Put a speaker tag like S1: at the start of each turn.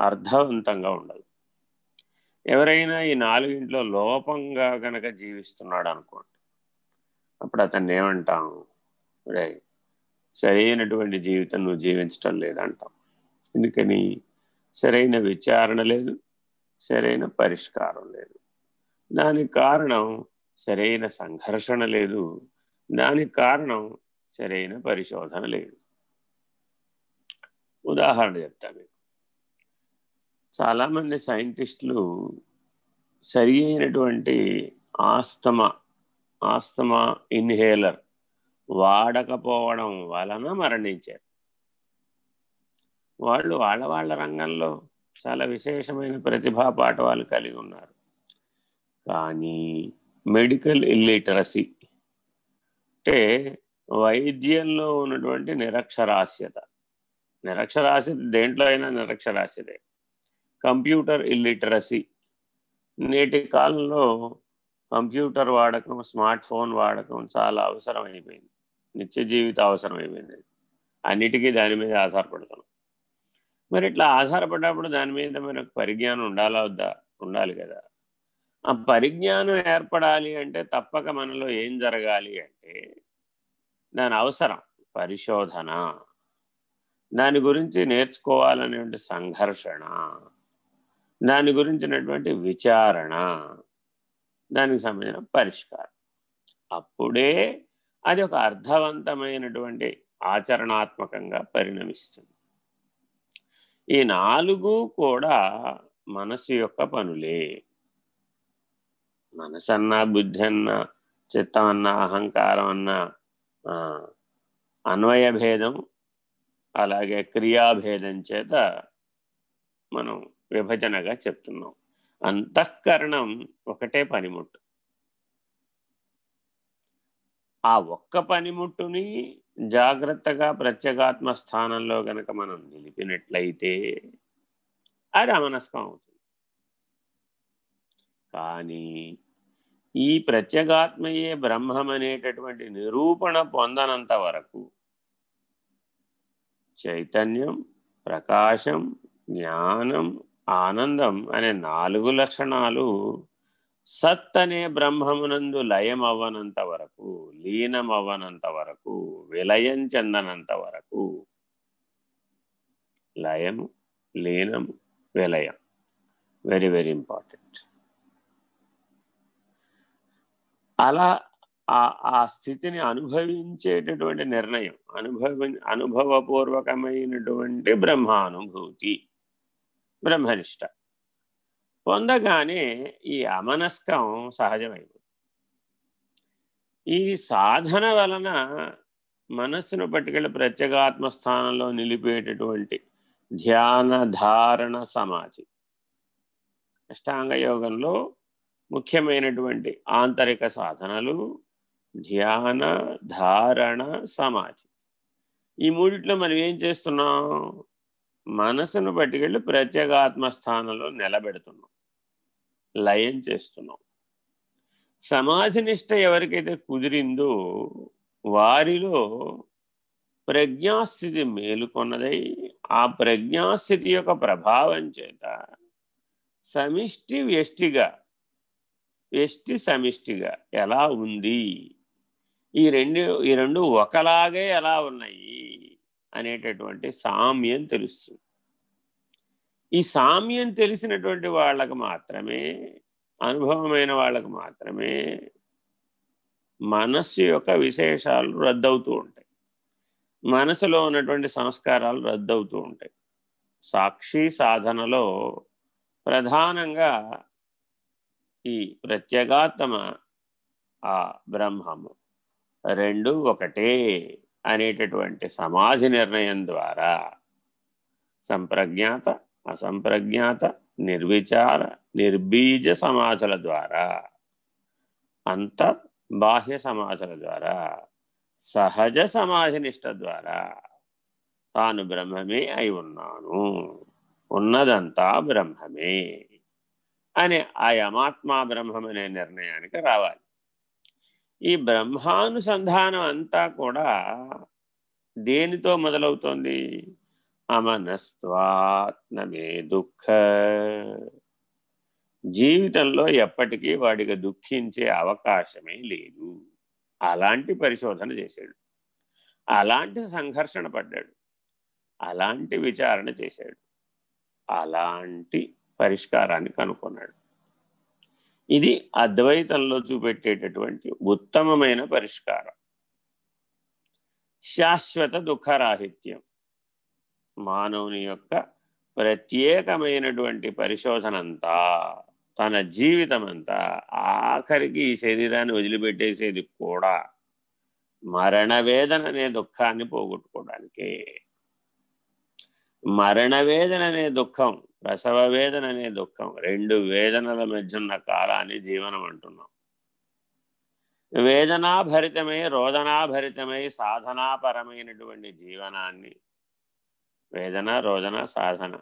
S1: అర్థవంతంగా ఉండదు. ఎవరైనా ఈ నాలుగింట్లో లోపంగా గనక జీవిస్తున్నాడు అనుకోండి అప్పుడు అతన్ని ఏమంటాం? రే సరైనటువంటి జీవితం నువ్వు జీవించటం లేదంటాం ఎందుకని? సరైన విచారణ లేదు సరైన పరిష్కారం లేదు. దానికి కారణం సరైన సంఘర్షణ లేదు దానికి కారణం సరైన పరిశోధన లేదు. ఉదాహరణ చెప్తా మీకు. చాలామంది సైంటిస్టులు సరి అయినటువంటి ఆస్తమా ఆస్తమా ఇన్హేలర్ వాడకపోవడం వలన మరణించారు. వాళ్ళు వాళ్ళ వాళ్ళ రంగంలో చాలా విశేషమైన ప్రతిభా పాఠవాలు కలిగి ఉన్నారు. కానీ మెడికల్ ఇల్లిటరసీ అంటే వైద్యంలో ఉన్నటువంటి నిరక్షరాస్యత. నిరక్షరాస్యత దేంట్లో అయినా నిరక్షరాస్యతే. కంప్యూటర్ ఇల్లిటరసీ నేటి కాలంలో కంప్యూటర్ వాడకం స్మార్ట్ ఫోన్ వాడకం చాలా అవసరం అయిపోయింది నిత్య జీవిత అవసరం అయిపోయింది అన్నిటికీ దాని మీద ఆధారపడుతున్నాం. మరి ఇట్లా ఆధారపడ్డప్పుడు దాని మీద మనకు పరిజ్ఞానం ఉండాలా వద్దా? ఉండాలి కదా. ఆ పరిజ్ఞానం ఏర్పడాలి అంటే తప్పక మనలో ఏం జరగాలి అంటే దాని అవసరం పరిశోధన. దాని గురించి నేర్చుకోవాలనే సంఘర్షణ. దాని గురించినటువంటి విచారణ దానికి సంబంధించిన పరిష్కారం. అప్పుడే అది ఒక అర్థవంతమైనటువంటి ఆచరణాత్మకంగా పరిణమిస్తుంది. ఈ నాలుగు కూడా మనసు యొక్క పనులే. మనసన్నా బుద్ధి అన్నా చిత్తం అన్నా అహంకారం అన్నా అన్వయ భేదం అలాగే క్రియాభేదం చేత మనం విభజనగా చెప్తున్నాం. అంతఃకరణం ఒకటే పనిముట్టు. ఆ ఒక్క పనిముట్టుని జాగ్రత్తగా ప్రత్యేగాత్మ స్థానంలో గనక మనం నిలిపినట్లయితే అది అమనస్కం అవుతుంది. కానీ ఈ ప్రత్యేగాత్మయే బ్రహ్మం అనేటటువంటి నిరూపణ పొందనంత వరకు చైతన్యం ప్రకాశం జ్ఞానం ఆనందం అనే నాలుగు లక్షణాలు సత్ అనే బ్రహ్మమునందు లయం అవ్వనంత వరకు లీనం అవ్వనంత వరకు విలయం చెందనంత వరకు. లయము లీనం విలయం. వెరీ వెరీ ఇంపార్టెంట్ అలా ఆ ఆ స్థితిని అనుభవించేటటువంటి నిర్ణయం అనుభవ అనుభవపూర్వకమైనటువంటి బ్రహ్మానుభూతి. బ్రహ్మనిష్ట. పొందగానే ఈ అమనస్కం సహజమైపోతుంది ఈ సాధన వలన మనస్సును పట్టుకెళ్ళి ప్రత్యేగాత్మ స్థానంలో నిలిపేటటువంటి ధ్యాన ధారణ సమాధి. అష్టాంగ యోగంలో ముఖ్యమైనటువంటి ఆంతరిక సాధనలు ధ్యాన ధారణ సమాధి. ఈ మూడిట్లో మనం ఏం చేస్తున్నాం? మనసును పట్టుకెళ్ళి ప్రత్యేగాత్మ స్థానంలో నిలబెడుతున్నాం. లయం చేస్తున్నాం. సమాధినిష్ట ఎవరికైతే కుదిరిందో వారిలో ప్రజ్ఞాస్థితి మేలుకొన్నదై ఆ ప్రజ్ఞాస్థితి యొక్క ప్రభావం చేత సమిష్టి వ్యష్టిగా వ్యష్టి సమిష్టిగా ఎలా ఉంది? ఈ రెండు ఈ రెండు ఒకలాగే ఎలా ఉన్నాయి? అనేటటువంటి సామ్యం తెలుస్తుంది. ఈ సామ్యం తెలిసినటువంటి వాళ్ళకు మాత్రమే అనుభవమైన వాళ్ళకు మాత్రమే మనస్సు యొక్క విశేషాలు రద్దవుతూ ఉంటాయి. మనసులో ఉన్నటువంటి సంస్కారాలు రద్దవుతూ ఉంటాయి. సాక్షి సాధనలో ప్రధానంగా ఈ ప్రత్యేగాత్మ ఆ బ్రహ్మము. రెండు ఒకటే. అనేటటువంటి సమాధి నిర్ణయం ద్వారా సంప్రజ్ఞాత అసంప్రజ్ఞాత నిర్విచార నిర్బీజ సమాధుల ద్వారా అంత బాహ్య సమాధుల ద్వారా సహజ సమాధినిష్ట ద్వారా తాను బ్రహ్మమే అయి ఉన్నాను. ఉన్నదంతా బ్రహ్మమే అని ఆ యమాత్మా బ్రహ్మం అనే నిర్ణయానికి రావాలి. ఈ బ్రహ్మానుసంధానం అంతా కూడా దేనితో మొదలవుతోంది? అమనస్వాత్నమే దుఃఖ. జీవితంలో ఎప్పటికీ వాడికి దుఃఖించే అవకాశమే లేదు. అలాంటి పరిశోధన చేశాడు. అలాంటి సంఘర్షణ పడ్డాడు. అలాంటి విచారణ చేశాడు. అలాంటి పరిష్కారాన్ని కనుక్కున్నాడు. ఇది అద్వైతంలో చూపెట్టేటటువంటి ఉత్తమమైన పరిష్కారం. శాశ్వత దుఃఖరాహిత్యం. మానవుని యొక్క ప్రత్యేకమైనటువంటి పరిశోధన అంతా తన జీవితం అంతా ఆఖరికి ఈ శరీరాన్ని వదిలిపెట్టేసేది కూడా మరణ వేదన అనే దుఃఖాన్ని పోగొట్టుకోవడానికే. మరణ వేదన అనే దుఃఖం ప్రసవ వేదన అనే దుఃఖం. రెండు వేదనల మధ్య ఉన్న కాలాన్ని జీవనం అంటున్నాం. వేదనాభరితమై రోదనాభరితమై సాధనాపరమైనటువంటి జీవనాన్ని. వేదన రోదన సాధన.